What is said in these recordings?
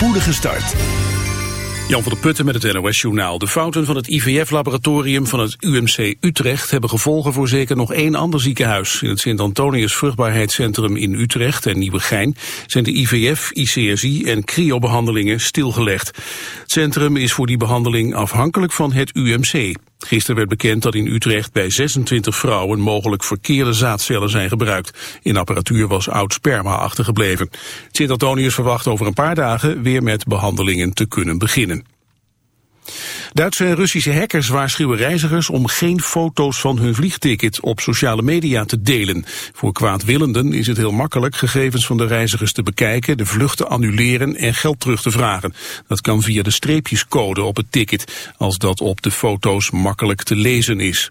spoedige start. Jan van der Putten met het NOS-journaal. De fouten van het IVF-laboratorium van het UMC Utrecht hebben gevolgen voor zeker nog één ander ziekenhuis. In het Sint-Antonius Vruchtbaarheidscentrum in Utrecht en Nieuwegein zijn de IVF, ICSI en cryobehandelingen stilgelegd. Het centrum is voor die behandeling afhankelijk van het UMC. Gisteren werd bekend dat in Utrecht bij 26 vrouwen mogelijk verkeerde zaadcellen zijn gebruikt. In apparatuur was oud sperma achtergebleven. Sint-Antonius verwacht over een paar dagen weer met behandelingen te kunnen beginnen. Duitse en Russische hackers waarschuwen reizigers om geen foto's van hun vliegticket op sociale media te delen. Voor kwaadwillenden is het heel makkelijk gegevens van de reizigers te bekijken, de vluchten annuleren en geld terug te vragen. Dat kan via de streepjescode op het ticket, als dat op de foto's makkelijk te lezen is.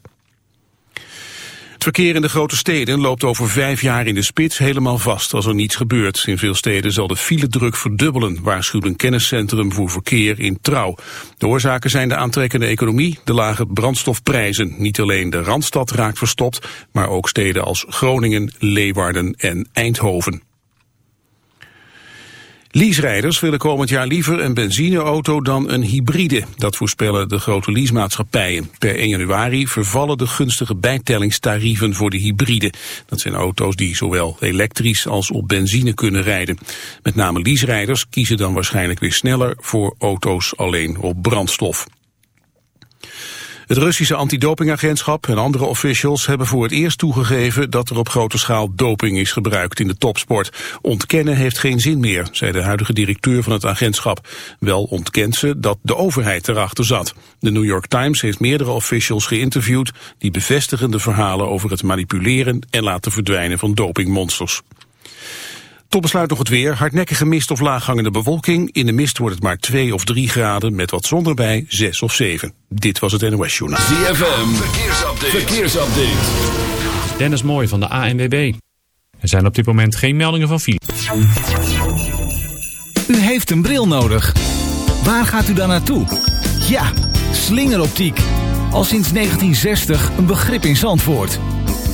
Het verkeer in de grote steden loopt over vijf jaar in de spits helemaal vast als er niets gebeurt. In veel steden zal de file-druk verdubbelen, waarschuwt een kenniscentrum voor verkeer in Trouw. De oorzaken zijn de aantrekkende economie, de lage brandstofprijzen. Niet alleen de Randstad raakt verstopt, maar ook steden als Groningen, Leeuwarden en Eindhoven. Leaserijders willen komend jaar liever een benzineauto dan een hybride. Dat voorspellen de grote leasemaatschappijen. Per 1 januari vervallen de gunstige bijtellingstarieven voor de hybride. Dat zijn auto's die zowel elektrisch als op benzine kunnen rijden. Met name leaserijders kiezen dan waarschijnlijk weer sneller voor auto's alleen op brandstof. Het Russische antidopingagentschap en andere officials hebben voor het eerst toegegeven dat er op grote schaal doping is gebruikt in de topsport. Ontkennen heeft geen zin meer, zei de huidige directeur van het agentschap. Wel ontkent ze dat de overheid erachter zat. De New York Times heeft meerdere officials geïnterviewd die bevestigen de verhalen over het manipuleren en laten verdwijnen van dopingmonsters. Tot besluit nog het weer. Hardnekkige mist of laaghangende bewolking. In de mist wordt het maar 2 of 3 graden met wat zon erbij 6 of 7. Dit was het NOS Journaal. ZFM, verkeersupdate. verkeersupdate. Dennis Mooi van de ANWB. Er zijn op dit moment geen meldingen van file. U heeft een bril nodig. Waar gaat u dan naartoe? Ja, slingeroptiek. Al sinds 1960 een begrip in Zandvoort.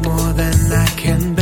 more than I can bear.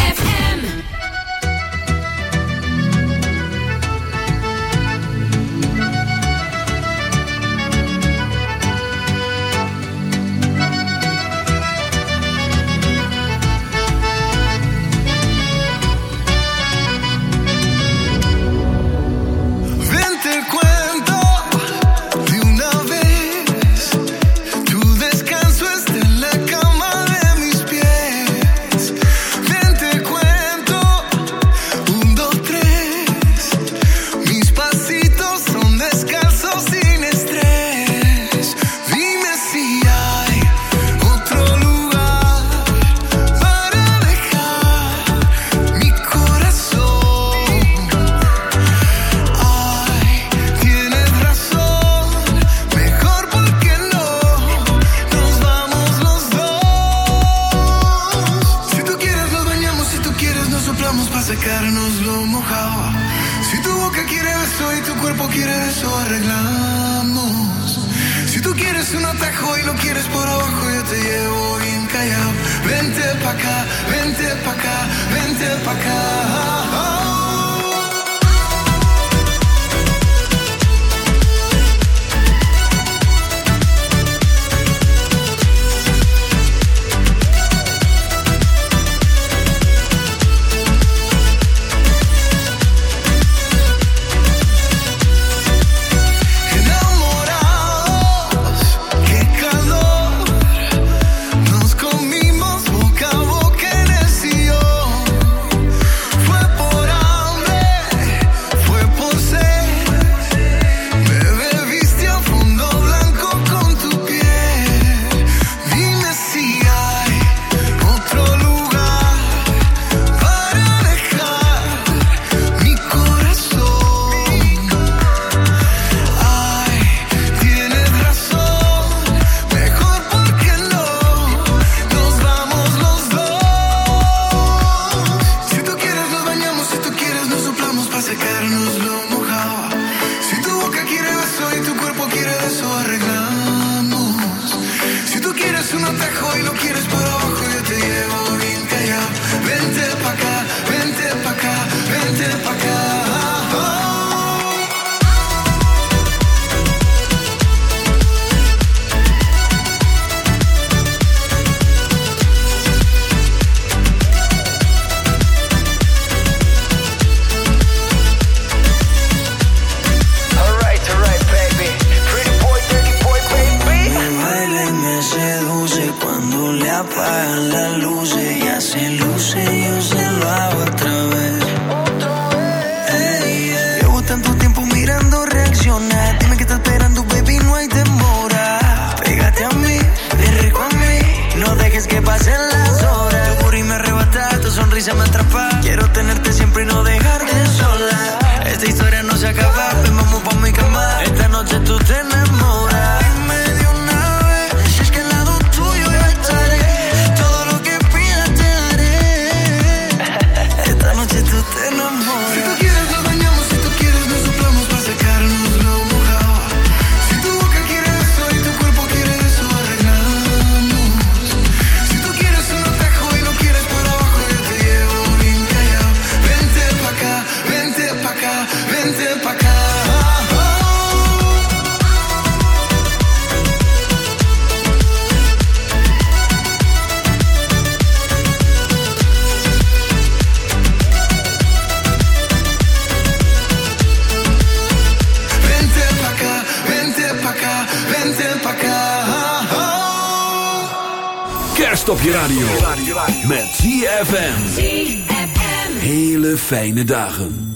radio. Met ZFM. Hele fijne dagen.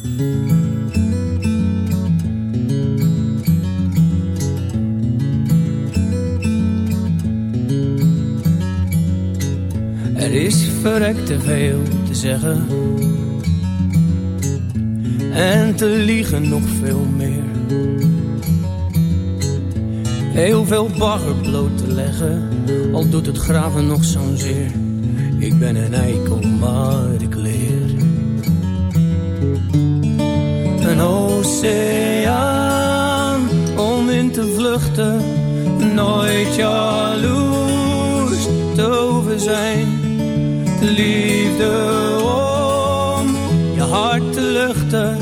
Er is verrekt te veel te zeggen. En te liegen nog veel meer. Heel veel bagger bloot te leggen al doet het graven nog zo'n zeer. Ik ben een eikel, maar ik leer. Een oceaan om in te vluchten, nooit jaloers te over zijn. Liefde om je hart te luchten,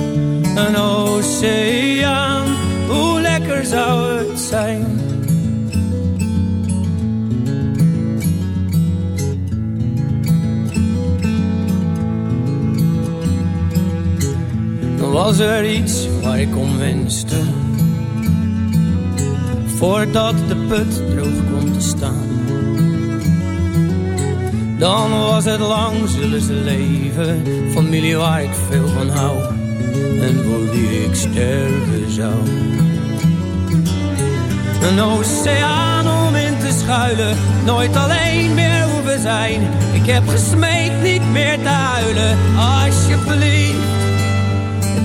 een oceaan, hoe lekker zou het zijn was er iets waar ik om wenste voordat de put droog komt te staan. Dan was het lang, zullen ze leven, familie waar ik veel van hou en voor wie ik sterven zou. Een oceaan om in te schuilen, nooit alleen meer hoeven zijn. Ik heb gesmeekt niet meer te huilen, alsjeblieft.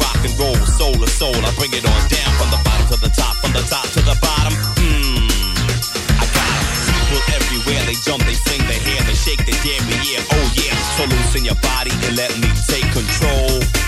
rock and roll, soul to soul. I bring it on down from the bottom to the top, from the top to the bottom. Mmm. I got. People everywhere, they jump, they sing, they hair, they shake, they damn yeah, oh yeah. So loosen your body and let me take control.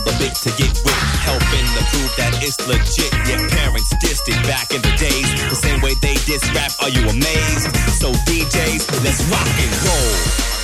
the bit to get with, helping to prove that it's legit. Your parents dissed it back in the days, the same way they diss rap. Are you amazed? So DJs, let's rock and roll.